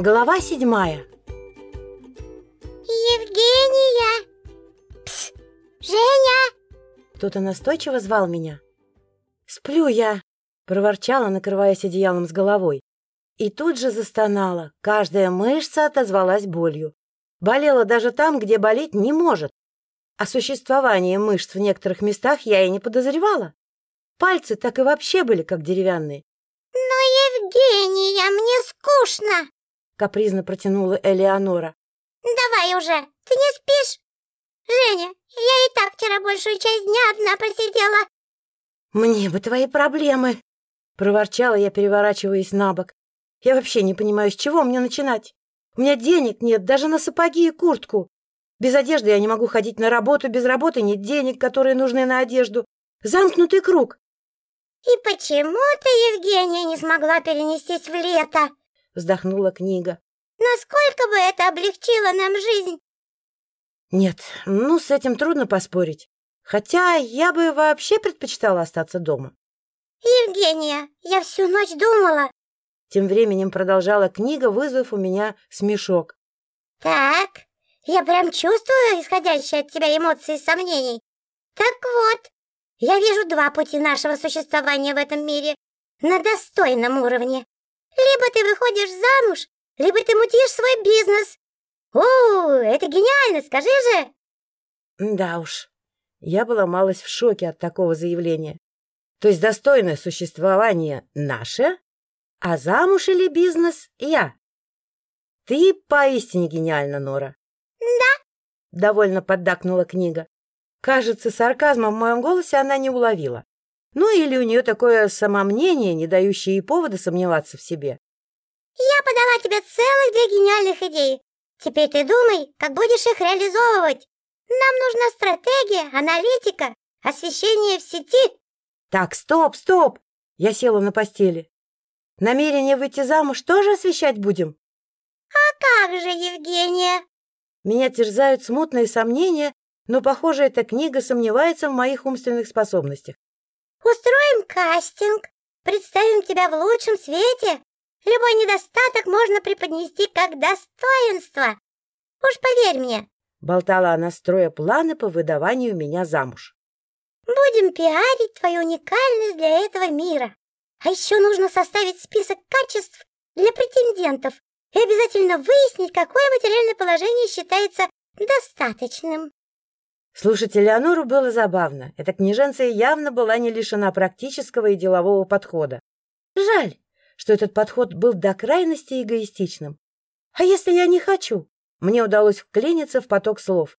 Глава седьмая Евгения! Пс! Женя! Кто-то настойчиво звал меня. «Сплю я!» — проворчала, накрываясь одеялом с головой. И тут же застонала. Каждая мышца отозвалась болью. Болела даже там, где болеть не может. О существовании мышц в некоторых местах я и не подозревала. Пальцы так и вообще были, как деревянные. Но, Евгения, мне скучно! Капризно протянула Элеонора. Давай уже, ты не спишь? Женя, я и так вчера большую часть дня одна просидела. Мне бы твои проблемы, проворчала я, переворачиваясь на бок. Я вообще не понимаю, с чего мне начинать. У меня денег нет даже на сапоги и куртку. Без одежды я не могу ходить на работу, без работы нет денег, которые нужны на одежду. Замкнутый круг. И почему ты, Евгения, не смогла перенестись в лето? Вздохнула книга. Насколько бы это облегчило нам жизнь? Нет, ну, с этим трудно поспорить. Хотя я бы вообще предпочитала остаться дома. Евгения, я всю ночь думала. Тем временем продолжала книга, вызвав у меня смешок. Так, я прям чувствую исходящие от тебя эмоции и сомнений. Так вот, я вижу два пути нашего существования в этом мире на достойном уровне. Либо ты выходишь замуж, либо ты мутишь свой бизнес. О, это гениально, скажи же. Да уж, я была малость в шоке от такого заявления. То есть достойное существование наше, а замуж или бизнес я. Ты поистине гениальна, Нора. Да, довольно поддакнула книга. Кажется, сарказма в моем голосе она не уловила. Ну или у нее такое самомнение, не дающее ей повода сомневаться в себе. я подала тебе целых две гениальных идеи. Теперь ты думай, как будешь их реализовывать. Нам нужна стратегия, аналитика, освещение в сети. Так, стоп, стоп! Я села на постели. Намерение выйти замуж тоже освещать будем? Как же, Евгения? Меня терзают смутные сомнения, но, похоже, эта книга сомневается в моих умственных способностях. Устроим кастинг, представим тебя в лучшем свете. Любой недостаток можно преподнести как достоинство. Уж поверь мне, Болтала она, строя планы по выдаванию меня замуж. будем пиарить твою уникальность для этого мира. А еще нужно составить список качеств для претендентов и обязательно выяснить, какое материальное положение считается достаточным. Слушать Элеонору было забавно. Эта княженция явно была не лишена практического и делового подхода. Жаль, что этот подход был до крайности эгоистичным. А если я не хочу? Мне удалось вклиниться в поток слов.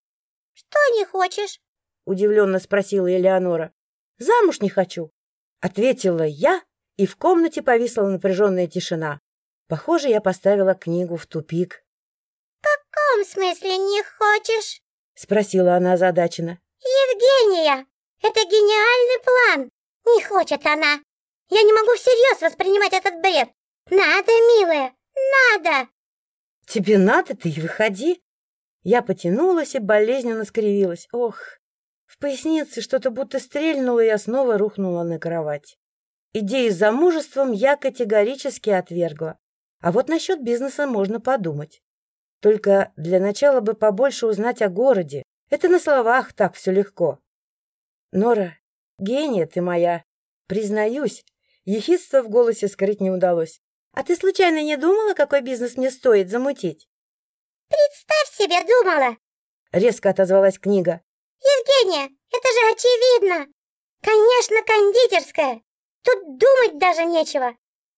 Что не хочешь? Удивленно спросила Элеонора. Замуж не хочу. Ответила я, и в комнате повисла напряженная тишина. Похоже, я поставила книгу в тупик. В каком смысле не хочешь? Спросила она озадаченно. Евгения, это гениальный план. Не хочет она. Я не могу всерьез воспринимать этот бред. Надо, милая, надо. Тебе надо, ты и выходи. Я потянулась и болезненно скривилась. Ох, в пояснице что-то будто стрельнуло, и я снова рухнула на кровать. Идею с замужеством я категорически отвергла. А вот насчет бизнеса можно подумать. Только для начала бы побольше узнать о городе. Это на словах так все легко. Нора, гения ты моя. Признаюсь, ехидство в голосе скрыть не удалось. А ты случайно не думала, какой бизнес мне стоит замутить? Представь себе, думала. Резко отозвалась книга. Евгения, это же очевидно. Конечно, кондитерская. Тут думать даже нечего.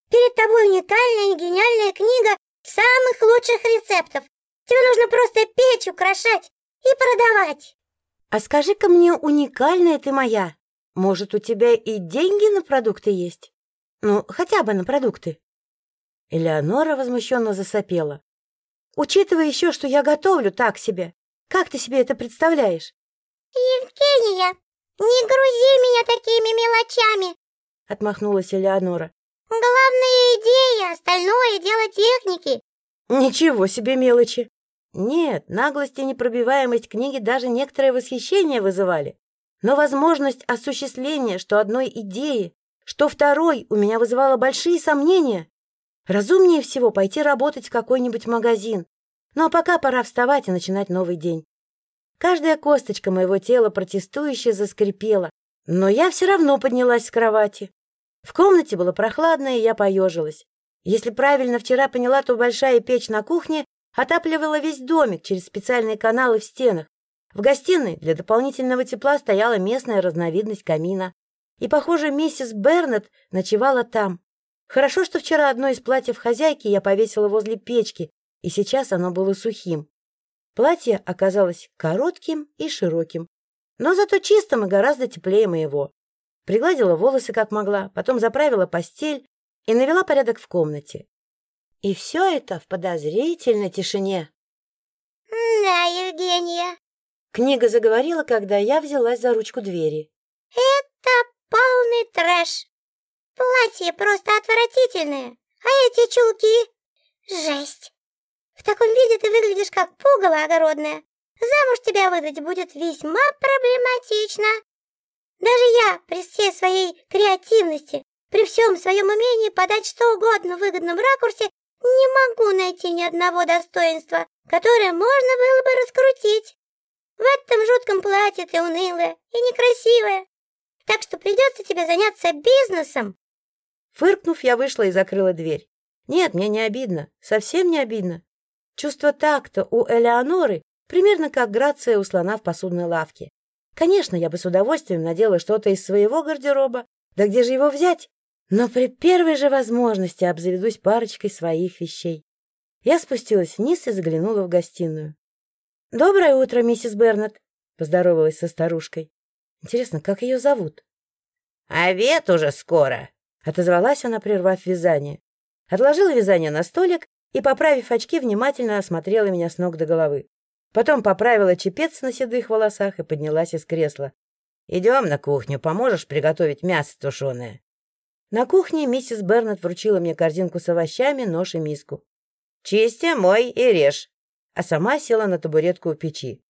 Перед тобой уникальная и гениальная книга самых лучших рецептов. Тебе нужно просто печь, украшать и продавать. А скажи-ка мне, уникальная ты моя. Может, у тебя и деньги на продукты есть? Ну, хотя бы на продукты. Элеонора возмущенно засопела. Учитывая еще, что я готовлю так себе, как ты себе это представляешь? Евгения, не грузи меня такими мелочами. Отмахнулась Элеонора. Главная идея, остальное дело техники. Ничего себе мелочи. Нет, наглость и непробиваемость книги даже некоторое восхищение вызывали. Но возможность осуществления что одной идеи, что второй у меня вызывала большие сомнения. Разумнее всего пойти работать в какой-нибудь магазин. Ну а пока пора вставать и начинать новый день. Каждая косточка моего тела протестующе заскрипела, но я все равно поднялась с кровати. В комнате было прохладно, и я поежилась. Если правильно вчера поняла, то большая печь на кухне отапливала весь домик через специальные каналы в стенах. В гостиной для дополнительного тепла стояла местная разновидность камина. И, похоже, миссис Бернет ночевала там. Хорошо, что вчера одно из платьев хозяйки я повесила возле печки, и сейчас оно было сухим. Платье оказалось коротким и широким, но зато чистым и гораздо теплее моего. Пригладила волосы как могла, потом заправила постель и навела порядок в комнате. И все это в подозрительной тишине. — Да, Евгения. Книга заговорила, когда я взялась за ручку двери. — Это полный трэш. Платье просто отвратительное, а эти чулки — жесть. В таком виде ты выглядишь как пугало огородное. Замуж тебя выдать будет весьма проблематично. Даже я, при всей своей креативности, при всем своем умении подать что угодно в выгодном ракурсе, не могу найти ни одного достоинства, которое можно было бы раскрутить. В этом жутком платье ты унылая и некрасивая. Так что придется тебе заняться бизнесом. Фыркнув, я вышла и закрыла дверь. Нет, мне не обидно, совсем не обидно. Чувство такта у Элеоноры примерно как грация у слона в посудной лавке. Конечно, я бы с удовольствием надела что-то из своего гардероба. Да где же его взять? Но при первой же возможности обзаведусь парочкой своих вещей. Я спустилась вниз и заглянула в гостиную. — Доброе утро, миссис Бернет, — поздоровалась со старушкой. Интересно, как ее зовут? — Обед уже скоро, — отозвалась она, прервав вязание. Отложила вязание на столик и, поправив очки, внимательно осмотрела меня с ног до головы. Потом поправила чепец на седых волосах и поднялась из кресла. — Идем на кухню, поможешь приготовить мясо тушеное. На кухне миссис Бернет вручила мне корзинку с овощами, нож и миску. — Чисти, мой и режь. А сама села на табуретку у печи.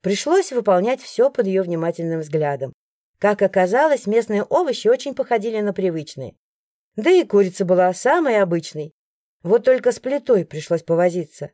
Пришлось выполнять все под ее внимательным взглядом. Как оказалось, местные овощи очень походили на привычные. Да и курица была самой обычной, вот только с плитой пришлось повозиться.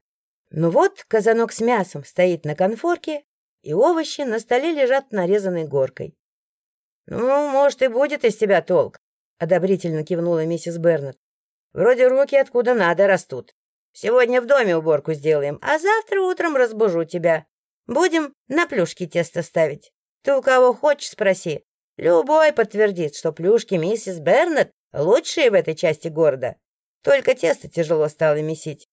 Ну вот, казанок с мясом стоит на конфорке, и овощи на столе лежат нарезанной горкой. — Ну, может, и будет из тебя толк, — одобрительно кивнула миссис Бернет. — Вроде руки откуда надо растут. Сегодня в доме уборку сделаем, а завтра утром разбужу тебя. Будем на плюшки тесто ставить. Ты у кого хочешь спроси. Любой подтвердит, что плюшки миссис Бернет лучшие в этой части города. Только тесто тяжело стало месить.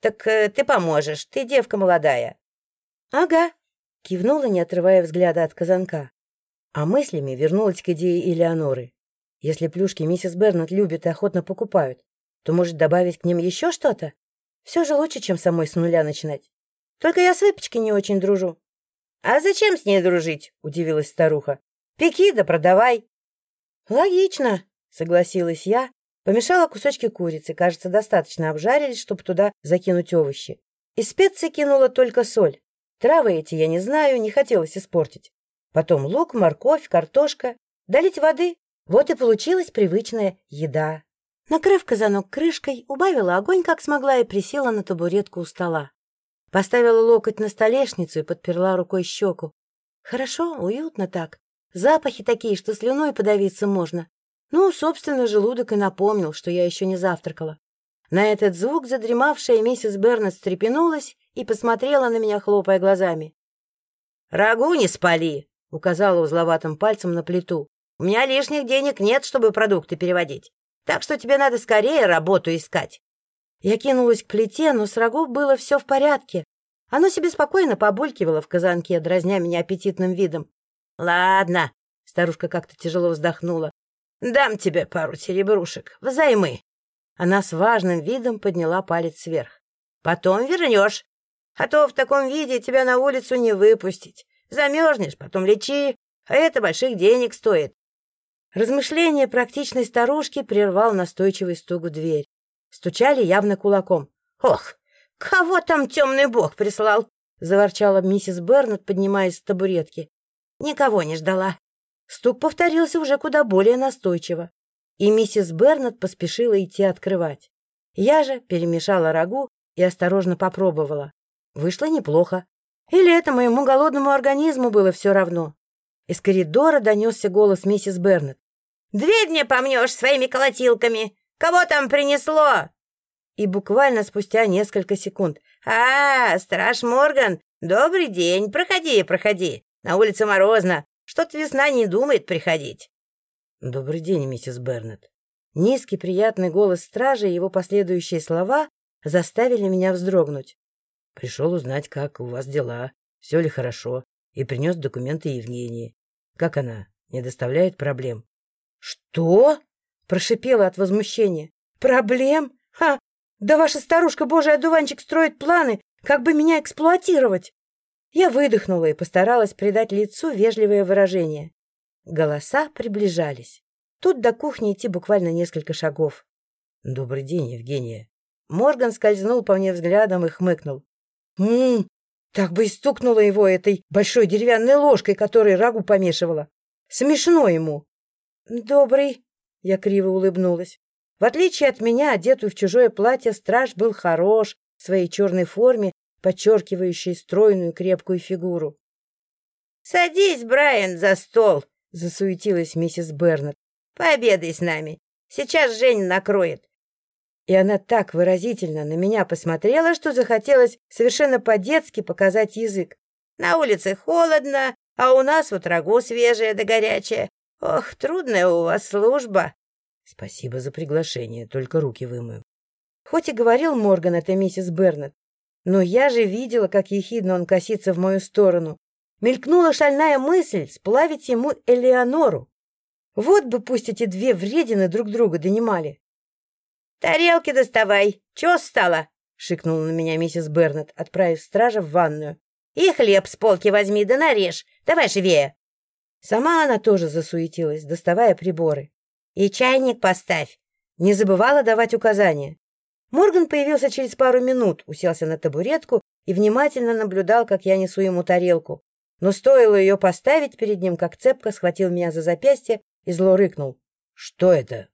Так э, ты поможешь, ты девка молодая. — Ага, — кивнула, не отрывая взгляда от казанка. А мыслями вернулась к идее Элеоноры. Если плюшки миссис Бернет любят и охотно покупают, то может добавить к ним еще что-то? Все же лучше, чем самой с нуля начинать. Только я с выпечкой не очень дружу. — А зачем с ней дружить? — удивилась старуха. — Пеки да продавай. — Логично, — согласилась я, Помешала кусочки курицы, кажется, достаточно обжарились, чтобы туда закинуть овощи. Из специй кинула только соль. Травы эти я не знаю, не хотелось испортить. Потом лук, морковь, картошка. Долить воды. Вот и получилась привычная еда. Накрыв казанок крышкой, убавила огонь как смогла и присела на табуретку у стола. Поставила локоть на столешницу и подперла рукой щеку. Хорошо, уютно так. Запахи такие, что слюной подавиться можно. Ну, собственно, желудок и напомнил, что я еще не завтракала. На этот звук задремавшая миссис Бернет встрепенулась и посмотрела на меня, хлопая глазами. — Рагу не спали, — указала узловатым пальцем на плиту. — У меня лишних денег нет, чтобы продукты переводить. Так что тебе надо скорее работу искать. Я кинулась к плите, но с рагу было все в порядке. Оно себе спокойно побулькивало в казанке, дразня меня аппетитным видом. — Ладно, — старушка как-то тяжело вздохнула. Дам тебе пару серебрушек, взаймы. Она с важным видом подняла палец вверх. Потом вернешь. А то в таком виде тебя на улицу не выпустить. Замерзнешь, потом лечи, а это больших денег стоит. Размышление практичной старушки прервал настойчивый стук в дверь. Стучали явно кулаком. «Ох, кого там темный бог прислал?» — заворчала миссис Бернет, поднимаясь с табуретки. «Никого не ждала. Стук повторился уже куда более настойчиво, и миссис Бернет поспешила идти открывать. Я же перемешала рагу и осторожно попробовала. Вышло неплохо. Или это моему голодному организму было все равно? Из коридора донесся голос миссис Бернет. «Дверь мне помнешь своими колотилками! Кого там принесло?» И буквально спустя несколько секунд. «А, страж Морган! Добрый день! Проходи, проходи! На улице морозно! Что-то весна не думает приходить!» «Добрый день, миссис Бернет!» Низкий приятный голос стража и его последующие слова заставили меня вздрогнуть. Пришел узнать, как у вас дела, все ли хорошо, и принес документы Евгении. Как она? Не доставляет проблем? — Что? — прошипела от возмущения. — Проблем? Ха! Да ваша старушка божий одуванчик строит планы, как бы меня эксплуатировать. Я выдохнула и постаралась придать лицу вежливое выражение. Голоса приближались. Тут до кухни идти буквально несколько шагов. — Добрый день, Евгения. Морган скользнул по мне взглядом и хмыкнул. «М-м, так бы и стукнула его этой большой деревянной ложкой, которой рагу помешивала. Смешно ему». «Добрый», — я криво улыбнулась. В отличие от меня, одетую в чужое платье, страж был хорош в своей черной форме, подчеркивающей стройную крепкую фигуру. «Садись, Брайан, за стол!» — засуетилась миссис Бернет. «Пообедай с нами. Сейчас Жень накроет. И она так выразительно на меня посмотрела, что захотелось совершенно по-детски показать язык. На улице холодно, а у нас вот рагу свежее да горячее. Ох, трудная у вас служба. Спасибо за приглашение, только руки вымою. Хоть и говорил Морган, это миссис Бернет, но я же видела, как ехидно он косится в мою сторону. Мелькнула шальная мысль сплавить ему Элеонору. Вот бы пусть эти две вредины друг друга донимали. «Тарелки доставай! Чего стало?» — шикнула на меня миссис Бернет, отправив стража в ванную. «И хлеб с полки возьми да нарежь. Давай живее!» Сама она тоже засуетилась, доставая приборы. «И чайник поставь!» Не забывала давать указания. Морган появился через пару минут, уселся на табуретку и внимательно наблюдал, как я несу ему тарелку. Но стоило ее поставить перед ним, как цепко схватил меня за запястье и зло рыкнул. «Что это?»